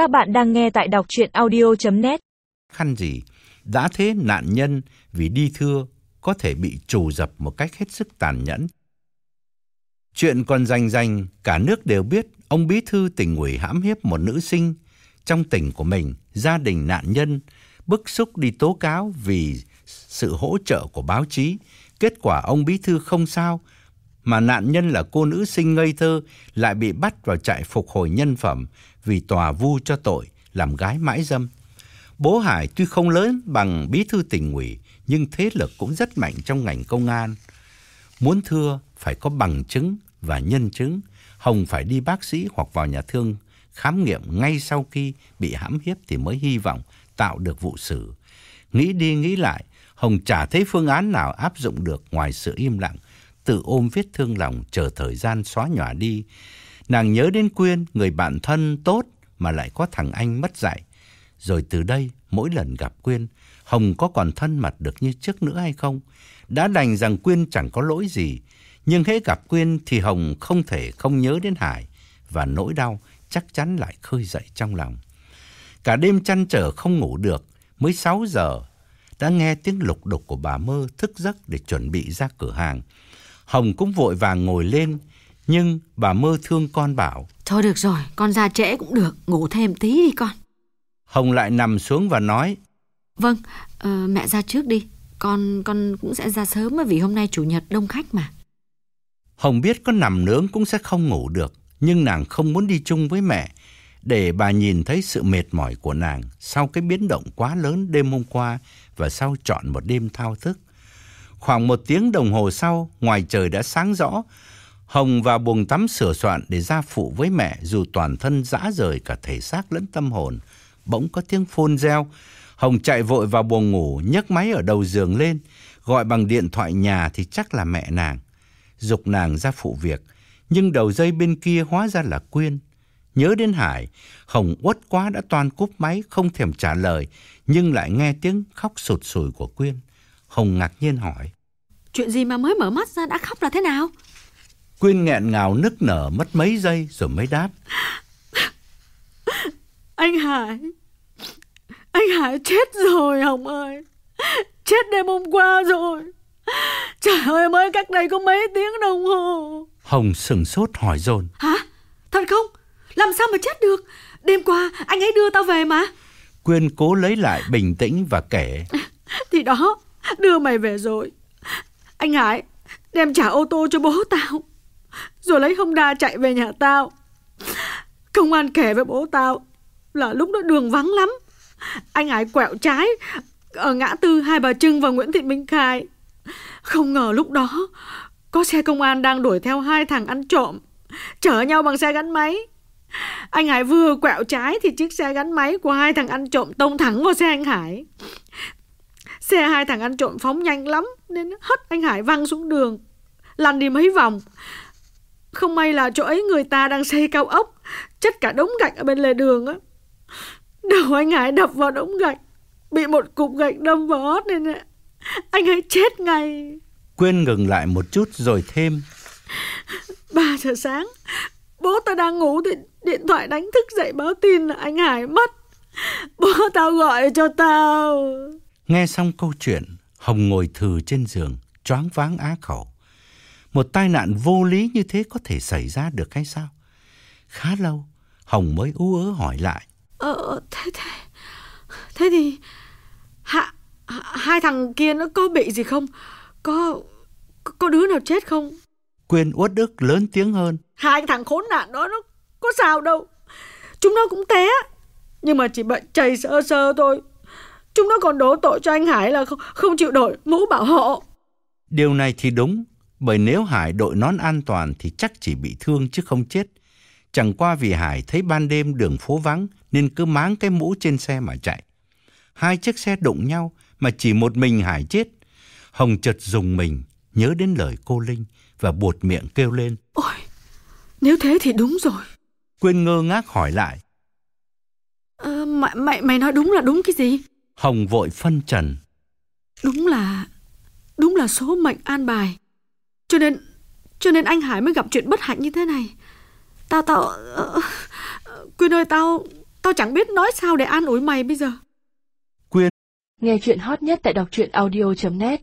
Các bạn đang nghe tại đọc chuyện audio.net Khăn gì? Đã thế nạn nhân vì đi thưa có thể bị trù dập một cách hết sức tàn nhẫn. Chuyện còn rành rành, cả nước đều biết ông bí thư tỉnh ủy hãm hiếp một nữ sinh trong tỉnh của mình, gia đình nạn nhân bức xúc đi tố cáo vì sự hỗ trợ của báo chí. Kết quả ông bí thư không sao, mà nạn nhân là cô nữ sinh ngây thơ lại bị bắt vào trại phục hồi nhân phẩm vì tòa vu cho tội làm gái mãi dâm. Bố Hải tuy không lớn bằng bí thư tỉnh ủy nhưng thế lực cũng rất mạnh trong ngành công an. Muốn thưa phải có bằng chứng và nhân chứng, Hồng phải đi bác sĩ hoặc vào nhà thương khám nghiệm ngay sau khi bị hãm hiếp thì mới hy vọng tạo được vụ xử. Nghĩ đi nghĩ lại, Hồng chả thấy phương án nào áp dụng được ngoài sự im lặng, tự ôm vết thương lòng chờ thời gian xóa nhòa đi. Nàng nhớ đến Quyên, người bạn thân tốt mà lại có thằng anh mất dạy. Rồi từ đây, mỗi lần gặp Quyên, Hồng có còn thân mật được như trước nữa hay không? Đã đành rằng Quyên chẳng có lỗi gì, nhưng hễ gặp Quyên thì Hồng không thể không nhớ đến Hải và nỗi đau chắc chắn lại khơi dậy trong lòng. Cả đêm chăn trở không ngủ được, mới 6 giờ đã nghe tiếng lục đục của bà Mơ thức giấc để chuẩn bị ra cửa hàng. Hồng cũng vội vàng ngồi lên, nhưng bà Mơ thương con bảo. Thôi được rồi, con ra trễ cũng được, ngủ thêm tí đi con. Hồng lại nằm xuống và nói. Vâng, uh, mẹ ra trước đi, con con cũng sẽ ra sớm vì hôm nay chủ nhật đông khách mà. Hồng biết có nằm nướng cũng sẽ không ngủ được, nhưng nàng không muốn đi chung với mẹ để bà nhìn thấy sự mệt mỏi của nàng sau cái biến động quá lớn đêm hôm qua và sau chọn một đêm thao thức. Khoảng một tiếng đồng hồ sau, ngoài trời đã sáng rõ, Hồng vào buồng tắm sửa soạn để ra phụ với mẹ dù toàn thân dã rời cả thể xác lẫn tâm hồn. Bỗng có tiếng phôn reo, Hồng chạy vội vào buồng ngủ, nhấc máy ở đầu giường lên, gọi bằng điện thoại nhà thì chắc là mẹ nàng. Dục nàng ra phụ việc, nhưng đầu dây bên kia hóa ra là Quyên. Nhớ đến Hải, Hồng uất quá đã toàn cúp máy không thèm trả lời, nhưng lại nghe tiếng khóc sụt sùi của Quyên. Hồng ngạc nhiên hỏi. Chuyện gì mà mới mở mắt ra đã khóc là thế nào? Quyên nghẹn ngào nức nở mất mấy giây rồi mới đáp. Anh Hải, anh Hải chết rồi Hồng ơi. Chết đêm hôm qua rồi. Trời ơi mới cách đây có mấy tiếng đồng hồ. Hồng sừng sốt hỏi dồn. Hả? Thật không? Làm sao mà chết được? Đêm qua anh ấy đưa tao về mà. Quyên cố lấy lại bình tĩnh và kể. Thì đó, đưa mày về rồi. Anh Hải, đem trả ô tô cho bố tao. Rồi lấy Honda chạy về nhà tao. Công an kể với bố tao là lúc đó đường vắng lắm. Anh Hải quẹo trái ở ngã tư Hai Bà Trưng và Nguyễn Thị Minh Khai. Không ngờ lúc đó có xe công an đang đuổi theo hai thằng ăn trộm, chở nhau bằng xe gắn máy. Anh Hải vừa quẹo trái thì chiếc xe gắn máy của hai thằng ăn trộm tông thẳng vào xe anh Hải. Xe hai thằng ăn trộm phóng nhanh lắm nên hất anh Hải văng xuống đường, lăn đi mấy vòng. Không may là chỗ ấy người ta đang xây cao ốc, chất cả đống gạch ở bên lề đường á. Đầu anh Hải đập vào đống gạch, bị một cục gạch đâm vào hót nên anh ấy chết ngay. Quyên ngừng lại một chút rồi thêm. 3 giờ sáng, bố tao đang ngủ thì điện thoại đánh thức dậy báo tin là anh Hải mất. Bố tao gọi cho tao. Nghe xong câu chuyện, Hồng ngồi thừ trên giường, choáng váng á khẩu. Một tai nạn vô lý như thế có thể xảy ra được hay sao? Khá lâu, Hồng mới ú ớ hỏi lại. Ờ, thế thế, thế thì hạ, hai thằng kia nó có bị gì không? Có, có đứa nào chết không? Quyên uất ức lớn tiếng hơn. Hai thằng khốn nạn đó nó có sao đâu. Chúng nó cũng té, nhưng mà chỉ bệnh chảy sơ sơ thôi. Chúng nó còn đổ tội cho anh Hải là không, không chịu đổi mũ bảo hộ. Điều này thì đúng, bởi nếu Hải đội nón an toàn thì chắc chỉ bị thương chứ không chết. Chẳng qua vì Hải thấy ban đêm đường phố vắng nên cứ máng cái mũ trên xe mà chạy. Hai chiếc xe đụng nhau mà chỉ một mình Hải chết. Hồng chợt dùng mình, nhớ đến lời cô Linh và buột miệng kêu lên. Ôi, nếu thế thì đúng rồi. Quyên ngơ ngác hỏi lại. À, mày, mày, mày nói đúng là đúng cái gì? Hồng vội phân trần. Đúng là, đúng là số mệnh an bài. Cho nên, cho nên anh Hải mới gặp chuyện bất hạnh như thế này. Tao, tao, uh, Quyên ơi, tao, Tao chẳng biết nói sao để an ủi mày bây giờ Nghe chuyện hot nhất tại đọc truyện audio.net